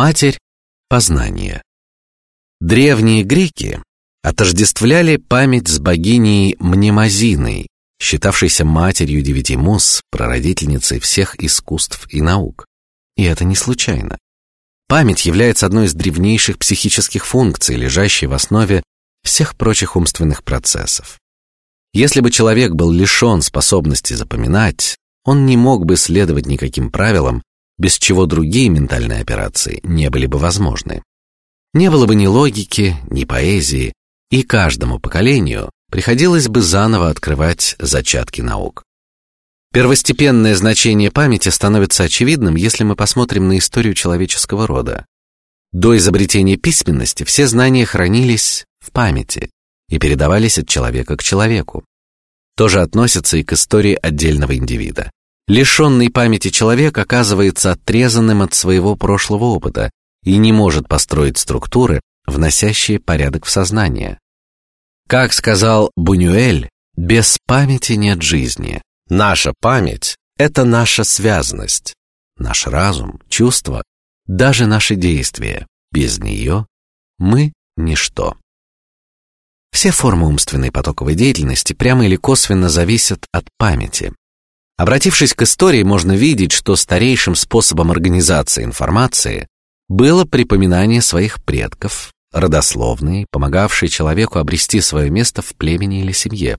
Матерь познания. Древние греки отождествляли память с богиней Мнемозиной, считавшейся матерью девяти мус, прародительницей всех искусств и наук. И это не случайно. Память является одной из древнейших психических функций, лежащей в основе всех прочих умственных процессов. Если бы человек был лишен способности запоминать, он не мог бы следовать никаким правилам, без чего другие ментальные операции не были бы возможны. Не было бы ни логики, ни поэзии, и каждому поколению приходилось бы заново открывать зачатки наук. Первостепенное значение памяти становится очевидным, если мы посмотрим на историю человеческого рода. До изобретения письменности все знания хранились в памяти и передавались от человека к человеку. То же относится и к истории отдельного индивида. Лишенный памяти человек оказывается отрезанным от своего прошлого опыта и не может построить структуры, вносящие порядок в сознание. Как сказал Бунюэль, без памяти нет жизни. Наша память – это наша связность, наш разум, чувства, даже наши действия. Без нее мы ничто. Все формы умственной потоковой деятельности прямо или косвенно зависят от памяти. Обратившись к истории, можно видеть, что старейшим способом организации информации было припоминание своих предков, родословные, помогавшие человеку обрести свое место в племени или семье.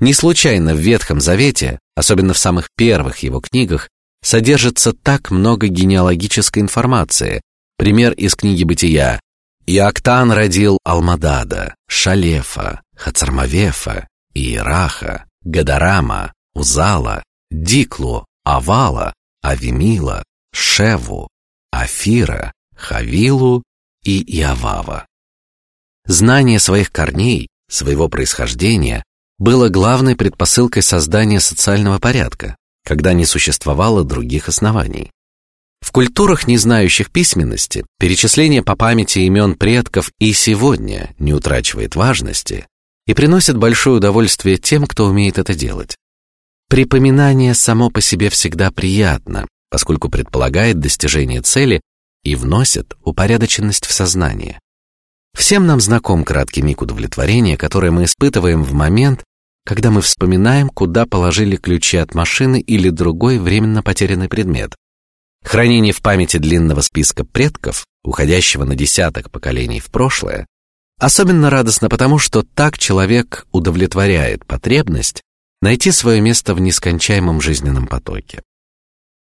Не случайно в Ветхом Завете, особенно в самых первых его книгах, содержится так много генеалогической информации. Пример из книги Бытия: Иоктан родил Алмадада, Шалефа, Хацармавефа, Иераха, Гадарама, Узала, Диклу, Авала, Авимила, Шеву, Афира, Хавилу и Иавава. Знание своих корней, своего происхождения было главной предпосылкой создания социального порядка, когда не существовало других оснований. В культурах, не знающих письменности, перечисление по памяти имен предков и сегодня не утрачивает важности и приносит большое удовольствие тем, кто умеет это делать. Припоминание само по себе всегда приятно, поскольку предполагает достижение цели и вносит упорядоченность в сознание. Всем нам знаком краткий миг удовлетворения, которое мы испытываем в момент, когда мы вспоминаем, куда положили ключи от машины или другой временно потерянный предмет. Хранение в памяти длинного списка предков, уходящего на десяток поколений в прошлое, особенно радостно потому, что так человек удовлетворяет потребность найти свое место в нескончаемом жизненном потоке.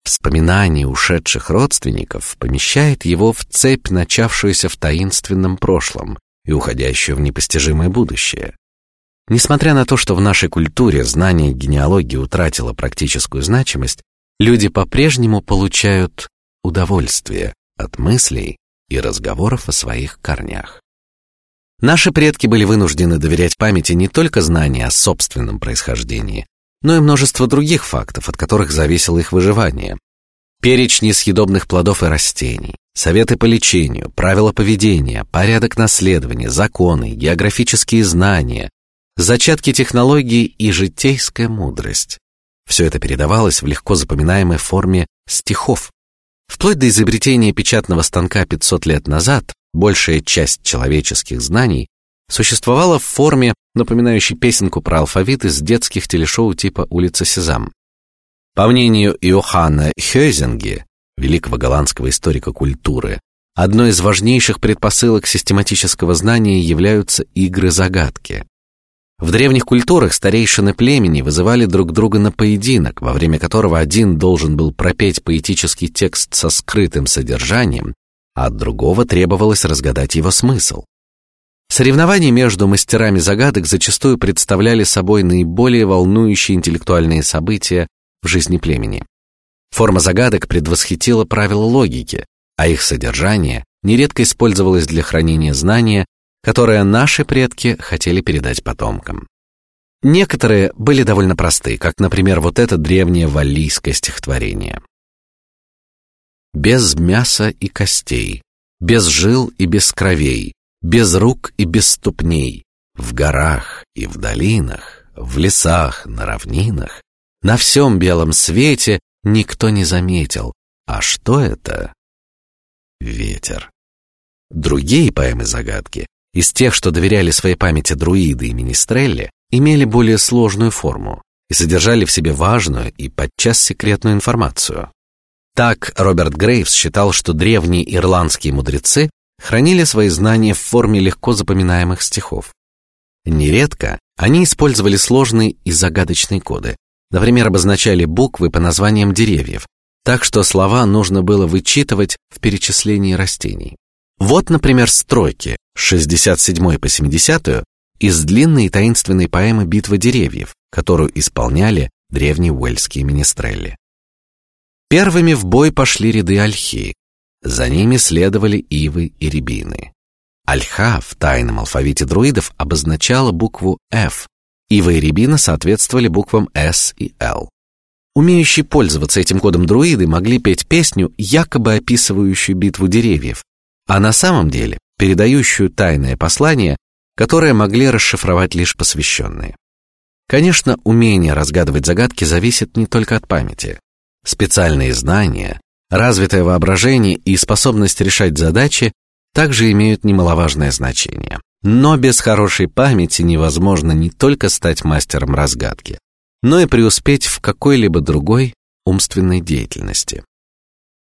Вспоминание ушедших родственников помещает его в цепь, начавшуюся в таинственном прошлом и уходящую в непостижимое будущее. Несмотря на то, что в нашей культуре знание генеалогии утратило практическую значимость, люди по-прежнему получают удовольствие от мыслей и разговоров о своих корнях. Наши предки были вынуждены доверять памяти не только знания о собственном происхождении, но и множество других фактов, от которых зависело их выживание. Перечни съедобных плодов и растений, советы по лечению, правила поведения, порядок наследования, законы, географические знания, зачатки технологий и житейская мудрость. Все это передавалось в легко запоминаемой форме стихов. Вплоть до изобретения печатного станка 500 лет назад большая часть человеческих знаний существовала в форме, напоминающей песенку про алфавит из детских телешоу типа «Улица Сезам». По мнению Иоханна Хёйзинге, великого голландского историка культуры, одной из важнейших предпосылок систематического знания являются игры-загадки. В древних культурах старейшины племени вызывали друг друга на поединок, во время которого один должен был пропеть поэтический текст со скрытым содержанием, а от другого требовалось разгадать его смысл. Соревнования между мастерами загадок зачастую представляли собой наиболее волнующие интеллектуальные события в жизни племени. Форма загадок предвосхитила правила логики, а их содержание нередко использовалось для хранения знания, которое наши предки хотели передать потомкам. Некоторые были довольно просты, как, например, вот это древнее валлийское стихотворение. Без мяса и костей, без жил и без кровей, без рук и без ступней, в горах и в долинах, в лесах, на равнинах, на всем белом свете никто не заметил, а что это? ветер. Другие поэмы-загадки, из тех, что доверяли своей памяти друиды и министрелли, имели более сложную форму и содержали в себе важную и подчас секретную информацию. Так Роберт Грейвс считал, что древние ирландские мудрецы хранили свои знания в форме легко запоминаемых стихов. Нередко они использовали сложные и загадочные коды, например, обозначали буквы по названиям деревьев, так что слова нужно было вычитывать в перечислении растений. Вот, например, строки с 67 по 70 из длинной и таинственной поэмы «Битва деревьев», которую исполняли древние уэльские министрели. Первыми в бой пошли ряды ольхи, за ними следовали ивы и рябины. Ольха в тайном алфавите друидов обозначала букву F, ива и рябина соответствовали буквам S и L. Умеющие пользоваться этим кодом друиды могли петь песню, якобы описывающую битву деревьев, а на самом деле передающую тайное послание, которое могли расшифровать лишь посвященные. Конечно, умение разгадывать загадки зависит не только от памяти. Специальные знания, развитое воображение и способность решать задачи также имеют немаловажное значение. Но без хорошей памяти невозможно не только стать мастером разгадки, но и преуспеть в какой-либо другой умственной деятельности.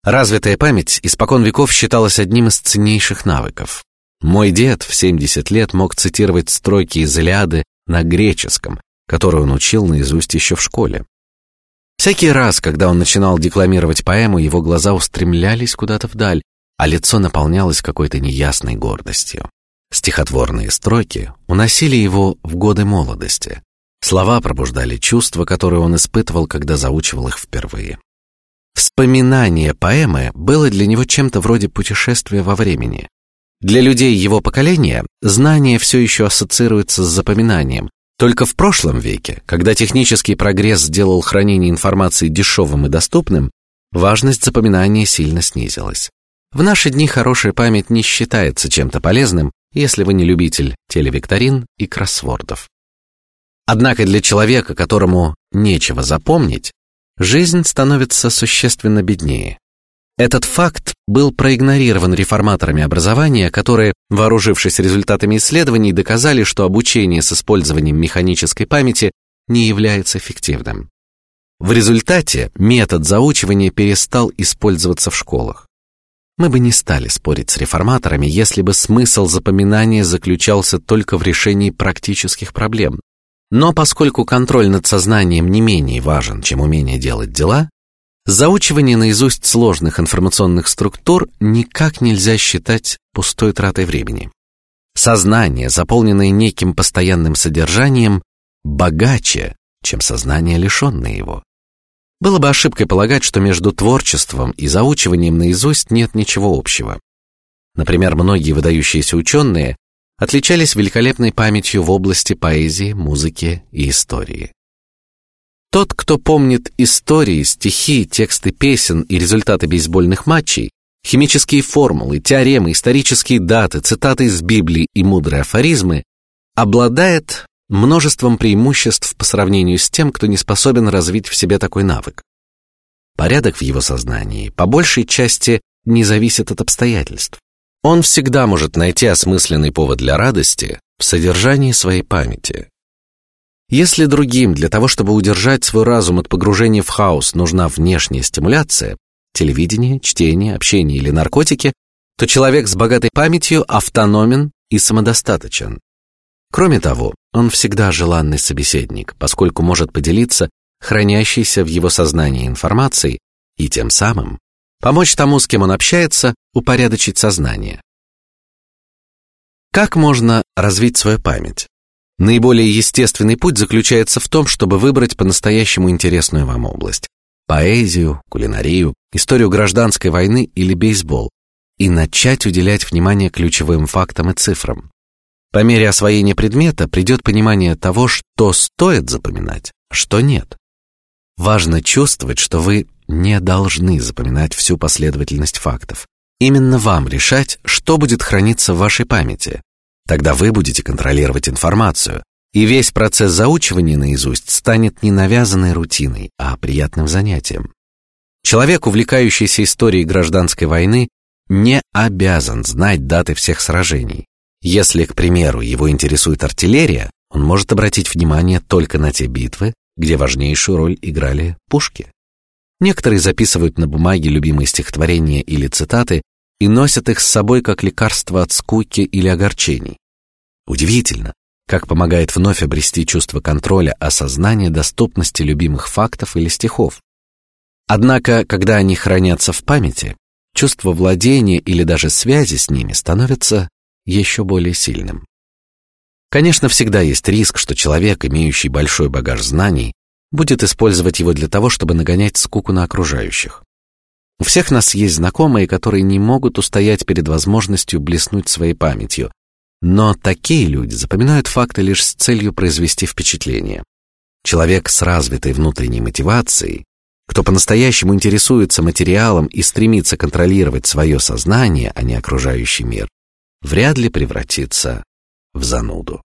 Развитая память испокон веков считалась одним из ценнейших навыков. Мой дед в 70 лет мог цитировать строки из Илиады на греческом, которую он учил наизусть еще в школе. Всякий раз, когда он начинал декламировать поэму, его глаза устремлялись куда-то вдаль, а лицо наполнялось какой-то неясной гордостью. Стихотворные строки уносили его в годы молодости. Слова пробуждали чувства, которые он испытывал, когда заучивал их впервые. Вспоминание поэмы было для него чем-то вроде путешествия во времени. Для людей его поколения знание все еще ассоциируется с запоминанием. Только в прошлом веке, когда технический прогресс сделал хранение информации дешевым и доступным, важность запоминания сильно снизилась. В наши дни хорошая память не считается чем-то полезным, если вы не любитель телевикторин и кроссвордов. Однако для человека, которому нечего запомнить, жизнь становится существенно беднее. Этот факт был проигнорирован реформаторами образования, которые, вооружившись результатами исследований, доказали, что обучение с использованием механической памяти не является эффективным. В результате метод заучивания перестал использоваться в школах. Мы бы не стали спорить с реформаторами, если бы смысл запоминания заключался только в решении практических проблем. Но поскольку контроль над сознанием не менее важен, чем умение делать дела, заучивание наизусть сложных информационных структур никак нельзя считать пустой тратой времени. Сознание, заполненное неким постоянным содержанием, богаче, чем сознание, лишенное его. Было бы ошибкой полагать, что между творчеством и заучиванием наизусть нет ничего общего. Например, многие выдающиеся ученые отличались великолепной памятью в области поэзии, музыки и истории. Тот, кто помнит истории, стихи, тексты песен и результаты бейсбольных матчей, химические формулы, теоремы, исторические даты, цитаты из Библии и мудрые афоризмы, обладает множеством преимуществ по сравнению с тем, кто не способен развить в себе такой навык. Порядок в его сознании по большей части не зависит от обстоятельств. Он всегда может найти осмысленный повод для радости в содержании своей памяти. Если другим для того, чтобы удержать свой разум от погружения в хаос, нужна внешняя стимуляция, телевидение, чтение, общение или наркотики, то человек с богатой памятью автономен и самодостаточен. Кроме того, он всегда желанный собеседник, поскольку может поделиться хранящейся в его сознании информацией и тем самым помочь тому, с кем он общается, упорядочить сознание. Как можно развить свою память? Наиболее естественный путь заключается в том, чтобы выбрать по-настоящему интересную вам область: поэзию, кулинарию, историю гражданской войны или бейсбол, и начать уделять внимание ключевым фактам и цифрам. По мере освоения предмета придет понимание того, что стоит запоминать, что нет. Важно чувствовать, что вы не должны запоминать всю последовательность фактов. Именно вам решать, что будет храниться в вашей памяти. Тогда вы будете контролировать информацию, и весь процесс заучивания наизусть станет не навязанной рутиной, а приятным занятием. Человек, увлекающийся историей гражданской войны, не обязан знать даты всех сражений. Если, к примеру, его интересует артиллерия, он может обратить внимание только на те битвы, где важнейшую роль играли пушки. Некоторые записывают на бумаге любимые стихотворения или цитаты и носят их с собой как лекарство от скуки или огорчений. Удивительно, как помогает вновь обрести чувство контроля, осознание доступности любимых фактов или стихов. Однако, когда они хранятся в памяти, чувство владения или даже связи с ними становится еще более сильным. Конечно, всегда есть риск, что человек, имеющий большой багаж знаний, будет использовать его для того, чтобы нагонять скуку на окружающих. У всех нас есть знакомые, которые не могут устоять перед возможностью блеснуть своей памятью, но такие люди запоминают факты лишь с целью произвести впечатление. Человек с развитой внутренней мотивацией, кто по-настоящему интересуется материалом и стремится контролировать свое сознание, а не окружающий мир, вряд ли превратится в зануду.